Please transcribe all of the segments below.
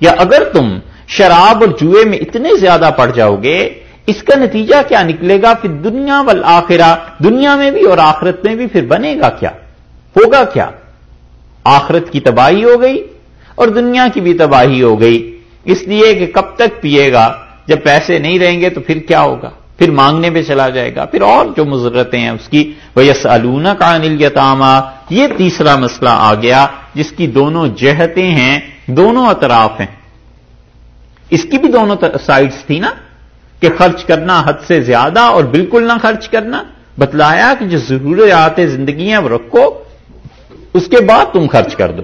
یا اگر تم شراب اور جوئے میں اتنے زیادہ پڑ جاؤ گے، اس کا نتیجہ کیا نکلے گا؟ پھر دنیا والآخرہ، دنیا میں بھی اور آخرت میں بھی پھر بنے گا کیا؟ ہوگا کیا؟ آخرت کی تباہی ہو گئی اور دنیا کی بھی تباہی ہو گئی۔ اس لیے کہ کب تک پیے گا؟ جب پیسے نہیں رہیں گے تو پھر کیا ہوگا؟ پھر مانگنے پہ چلا جائے گا۔ پھر اور جو مضرتیں ہیں اس کی ویس الونا کا انل یہ تیسرا مسئلہ آ گیا جس کی دونوں جہتیں ہیں۔ دونوں اطراف ہیں۔ اس کی بھی دونوں سائڈس تھی نا کہ خرچ کرنا حد سے زیادہ اور بالکل نہ خرچ کرنا۔ بتلایا کہ جو ضروریات زندگی ہیں وہ رکھو، اس کے بعد تم خرچ کر دو۔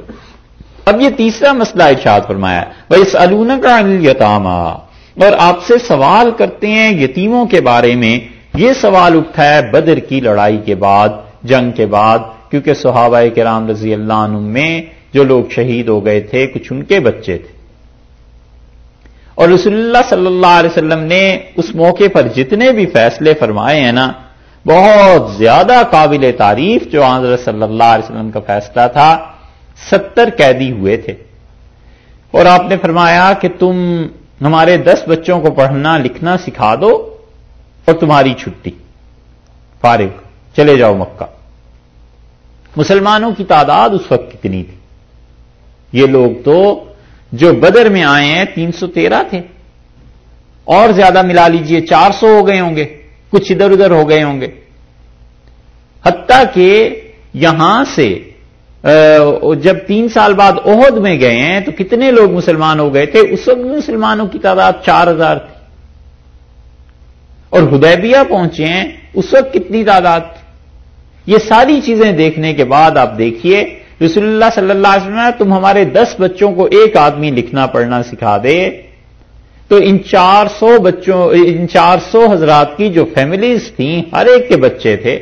اب یہ تیسرا مسئلہ ارشاد فرمایا بھائی اس الون کا یتاما اور آپ سے سوال کرتے ہیں یتیموں کے بارے میں۔ یہ سوال اٹھا ہے بدر کی لڑائی کے بعد، جنگ کے بعد، کیونکہ صحابہ کے رام رضی اللہ عنہ میں جو لوگ شہید ہو گئے تھے، کچھ ان کے بچے تھے۔ اور رسول اللہ صلی اللہ علیہ وسلم نے اس موقع پر جتنے بھی فیصلے فرمائے ہیں نا، بہت زیادہ قابل تعریف جو حضرت صلی اللہ علیہ وسلم کا فیصلہ تھا، ستر قیدی ہوئے تھے۔ اور آپ نے فرمایا کہ تم ہمارے دس بچوں کو پڑھنا، لکھنا سکھا دو اور تمہاری چھٹی۔ فارغ، چلے جاؤ مکہ۔ مسلمانوں کی تعداد اس وقت کتنی تھی؟ یہ لوگ تو جو بدر میں آئے ہیں، تین سو تیرہ تھے۔ اور زیادہ ملا لیجیے، چار سو ہو گئے ہوں گے۔ کچھ ادھر ادھر ہو گئے ہوں گے۔ حتیٰ کہ یہاں سے جب تین سال بعد عہد میں گئے ہیں، تو کتنے لوگ مسلمان ہو گئے تھے؟ اس وقت مسلمانوں کی تعداد چار ہزار تھی۔ اور ہدیبیہ پہنچے ہیں، اس وقت کتنی تعداد تھی۔ یہ ساری چیزیں دیکھنے کے بعد آپ دیکھیے رسول اللہ صلی اللہ علیہ وسلم تم ہمارے دس بچوں کو ایک آدمی لکھنا پڑھنا سکھا دے۔ تو ان چار سو بچوں، ان چار سو حضرات کی جو فیملیز تھیں، ہر ایک کے بچے تھے۔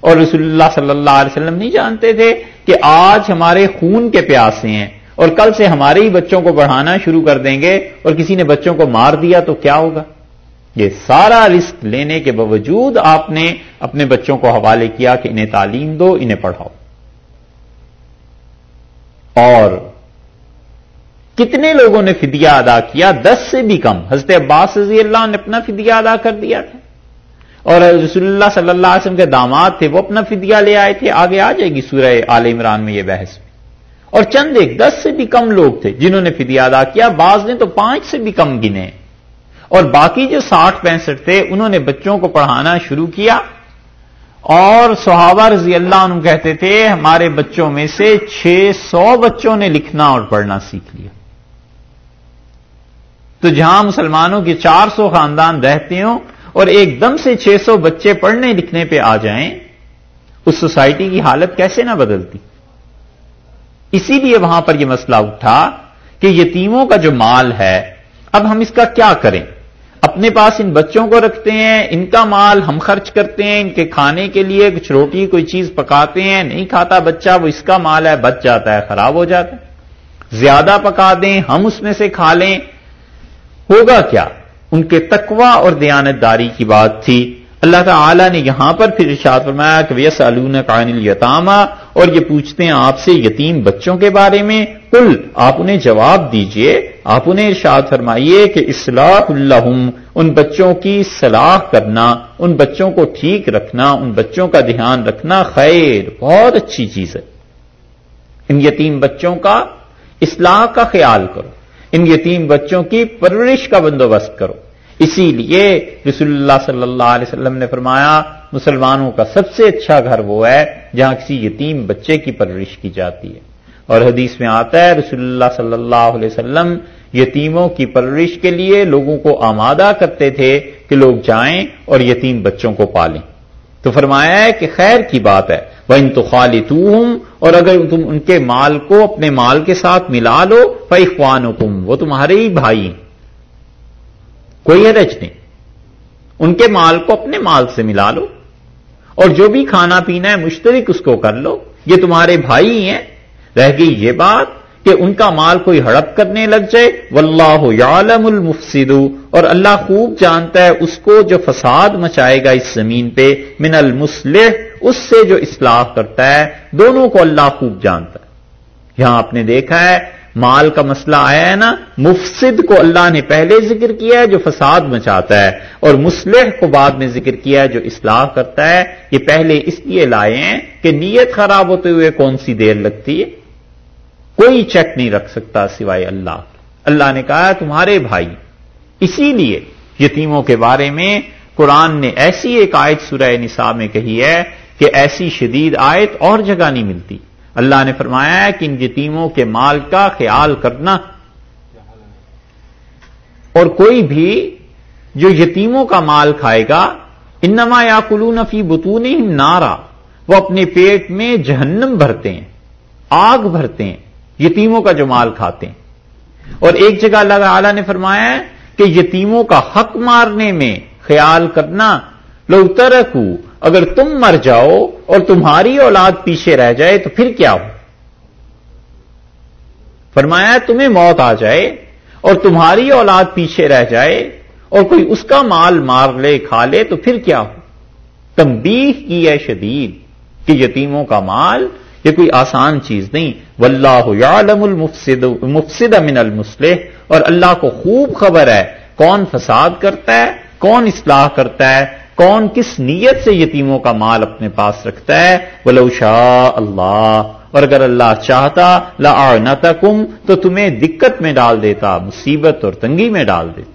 اور رسول اللہ صلی اللہ علیہ وسلم نہیں جانتے تھے کہ آج ہمارے خون کے پیاسے ہیں۔ اور کل سے ہمارے ہی بچوں کو بڑھانا شروع کر دیں گے اور کسی نے بچوں کو مار دیا تو کیا ہوگا؟ یہ سارا رسک لینے کے باوجود آپ نے اپنے بچوں کو حوالے کیا کہ انہیں تعلیم دو، انہیں پڑھاؤ۔ اور کتنے لوگوں نے فدیہ ادا کیا؟ دس سے بھی کم۔ حضرت عباس رضی اللہ نے اپنا فدیہ ادا کر دیا تھا۔ اور رسول اللہ صلی اللہ علیہ وسلم کے داماد تھے، وہ اپنا فدیہ لے آئے تھے۔ آگے آ جائے گی سورہ عال عمران میں یہ بحث۔ اور چند ایک، دس سے بھی کم لوگ تھے جنہوں نے فدیہ ادا کیا۔ بعض نے تو پانچ سے بھی کم گنے۔ اور باقی جو ساٹھ پینسٹھ تھے، انہوں نے بچوں کو پڑھانا شروع کیا۔ اور صحابہ رضی اللہ عنہ کہتے تھے، ہمارے بچوں میں سے چھ سو بچوں نے لکھنا اور پڑھنا سیکھ لیا۔ تو جہاں مسلمانوں کے چار سو خاندان رہتے ہوں اور ایک دم سے چھ سو بچے پڑھنے لکھنے پہ آ جائیں، اس سوسائٹی کی حالت کیسے نہ بدلتی۔ اسی لیے وہاں پر یہ مسئلہ اٹھا کہ یتیموں کا جو مال ہے، اب ہم اس کا کیا کریں؟ اپنے پاس ان بچوں کو رکھتے ہیں، ان کا مال ہم خرچ کرتے ہیں، ان کے کھانے کے لیے کچھ روٹی، کوئی چیز پکاتے ہیں، نہیں کھاتا بچہ، وہ اس کا مال ہے، بچ جاتا ہے، خراب ہو جاتا ہے۔ زیادہ پکا دیں، ہم اس میں سے کھا لیں۔ ہوگا کیا؟ ان کے تقوی اور دیانت داری کی بات تھی۔ اللہ تعالی نے یہاں پر پھر ارشاد فرمایا کہ ویس علون قائن الیتامہ اور یہ پوچھتے ہیں آپ سے یتیم بچوں کے بارے میں کل آپ انہیں جواب دیجیے آپ انہیں ارشاد فرمائیے کہ اصلاح الحم ان بچوں کی صلاح کرنا، ان بچوں کو ٹھیک رکھنا، ان بچوں کا دھیان رکھنا خیر، بہت اچھی چیز ہے۔ ان یتیم بچوں کا اصلاح کا خیال کرو، ان یتیم بچوں کی پرورش کا بندوبست کرو۔ اسی لیے رسول اللہ صلی اللہ علیہ وسلم نے فرمایا، مسلمانوں کا سب سے اچھا گھر وہ ہے جہاں کسی یتیم بچے کی پرورش کی جاتی ہے۔ اور حدیث میں آتا ہے، رسول اللہ صلی اللہ علیہ وسلم یتیموں کی پرورش کے لیے لوگوں کو آمادہ کرتے تھے کہ لوگ جائیں اور یتیم بچوں کو پالیں۔ تو فرمایا ہے کہ خیر کی بات ہے وہ ان تو خالی اور اگر تم ان کے مال کو اپنے مال کے ساتھ ملا لو فیخوان وہ تمہارے ہی بھائی کوئی حرج نہیں۔ ان کے مال کو اپنے مال سے ملا لو۔ اور جو بھی کھانا پینا ہے مشترک اس کو کر لو۔ یہ تمہارے بھائی ہیں۔ رہ گئی یہ بات کہ ان کا مال کوئی ہڑپ کرنے لگ جائے۔ واللہ یعلم المفسد۔ اور اللہ خوب جانتا ہے اس کو جو فساد مچائے گا اس زمین پہ۔ من المسلح اس سے جو اصلاح کرتا ہے۔ دونوں کو اللہ خوب جانتا ہے۔ یہاں آپ نے دیکھا ہے مال کا مسئلہ آیا ہے نا، مفسد کو اللہ نے پہلے ذکر کیا ہے جو فساد مچاتا ہے، اور مسلح کو بعد میں ذکر کیا ہے جو اصلاح کرتا ہے۔ یہ پہلے اس لیے لائے ہیں کہ نیت خراب ہوتے ہوئے کون سی دیر لگتی ہے؟ کوئی چیک نہیں رکھ سکتا سوائے اللہ۔ اللہ نے کہا تمہارے بھائی۔ اسی لیے یتیموں کے بارے میں قرآن نے ایسی ایک آیت سورہ نساء میں کہی ہے کہ ایسی شدید آیت اور جگہ نہیں ملتی۔ اللہ نے فرمایا ہے کہ ان یتیموں کے مال کا خیال کرنا۔ اور کوئی بھی جو یتیموں کا مال کھائے گا، انما یا کلو نفی بتون نارا، وہ اپنے پیٹ میں جہنم بھرتے ہیں، آگ بھرتے ہیں، یتیموں کا جو مال کھاتے ہیں۔ اور ایک جگہ اللہ تعالی نے فرمایا ہے کہ یتیموں کا حق مارنے میں خیال کرنا۔ لوگ ترکو اگر تم مر جاؤ اور تمہاری اولاد پیچھے رہ جائے تو پھر کیا ہو؟ فرمایا تمہیں موت آ جائے اور تمہاری اولاد پیچھے رہ جائے اور کوئی اس کا مال مار لے، کھا لے تو پھر کیا ہو؟ تمبیح کی ہے شدید کہ یتیموں کا مال یہ کوئی آسان چیز نہیں۔ واللہ یعلم المفسد، مفسد من المسلح اور اللہ کو خوب خبر ہے کون فساد کرتا ہے، کون اصلاح کرتا ہے کون کس نیت سے یتیموں کا مال اپنے پاس رکھتا ہے؟ ولو شاء اللہ اور اگر اللہ چاہتا لا تو تمہیں دقت میں ڈال دیتا، مصیبت اور تنگی میں ڈال دیتا۔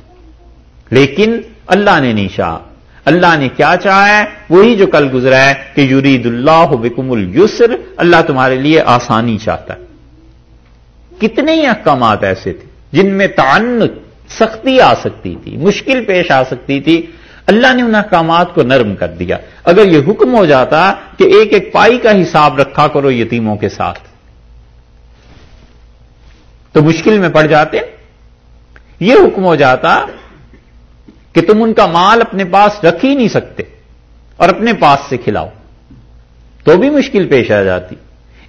لیکن اللہ نے نہیں چاہ اللہ نے کیا چاہا ہے؟ وہی جو کل گزرا ہے کہ یرید اللہ بکم السر اللہ تمہارے لیے آسانی چاہتا ہے۔ کتنے ہی احکامات ایسے تھے جن میں تعنت سختی آ سکتی تھی، مشکل پیش آ سکتی تھی اللہ نے ان احکامات کو نرم کر دیا۔ اگر یہ حکم ہو جاتا کہ ایک ایک پائی کا حساب رکھا کرو یتیموں کے ساتھ۔ تو مشکل میں پڑ جاتے۔ یہ حکم ہو جاتا کہ تم ان کا مال اپنے پاس رکھ ہی نہیں سکتے اور اپنے پاس سے کھلاؤ۔ تو بھی مشکل پیش آ جاتی۔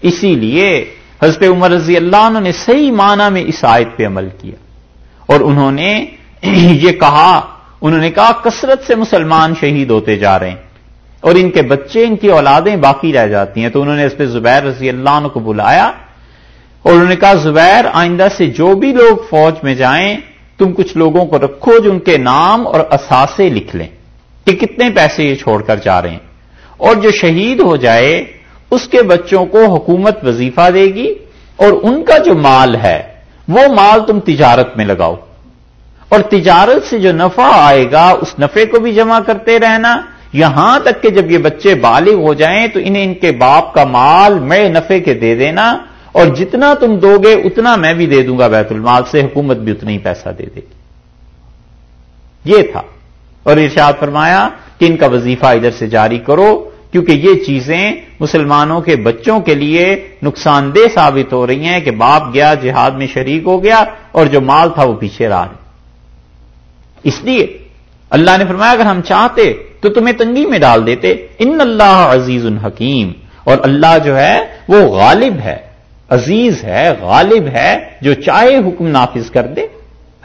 اسی لیے حضرت عمر رضی اللہ عنہ نے صحیح معنی میں اس آیت پہ عمل کیا اور انہوں نے یہ کہا انہوں نے کہا، کثرت سے مسلمان شہید ہوتے جا رہے ہیں اور ان کے بچے، ان کی اولادیں باقی رہ جاتی ہیں۔ تو انہوں نے اس پہ زبیر رضی اللہ عنہ کو بلایا اور انہوں نے کہا، زبیر، آئندہ سے جو بھی لوگ فوج میں جائیں، تم کچھ لوگوں کو رکھو جو ان کے نام اور اثاثے لکھ لیں کہ کتنے پیسے یہ چھوڑ کر جا رہے ہیں۔ اور جو شہید ہو جائے، اس کے بچوں کو حکومت وظیفہ دے گی اور ان کا جو مال ہے، وہ مال تم تجارت میں لگاؤ۔ اور تجارت سے جو نفع آئے گا، اس نفے کو بھی جمع کرتے رہنا۔ یہاں تک کہ جب یہ بچے بالغ ہو جائیں، تو انہیں ان کے باپ کا مال میں نفے کے دے دینا۔ اور جتنا تم دو گے اتنا میں بھی دے دوں گا بیت المال سے، حکومت بھی اتنا ہی پیسہ دے دے گی۔ یہ تھا۔ اور ارشاد فرمایا کہ ان کا وظیفہ ادھر سے جاری کرو، کیونکہ یہ چیزیں مسلمانوں کے بچوں کے لیے نقصان دہ ثابت ہو رہی ہیں کہ باپ گیا، جہاد میں شریک ہو گیا، اور جو مال تھا وہ پیچھے رہا اس لیے اللہ نے فرمایا، اگر ہم چاہتے تو تمہیں تنگی میں ڈال دیتے۔ ان اللہ عزیز الحکیم اور اللہ جو ہے، وہ غالب ہے۔ عزیز ہے، غالب ہے، جو چاہے حکم نافذ کر دے۔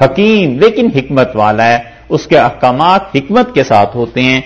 حکیم، لیکن حکمت والا ہے۔ اس کے احکامات حکمت کے ساتھ ہوتے ہیں۔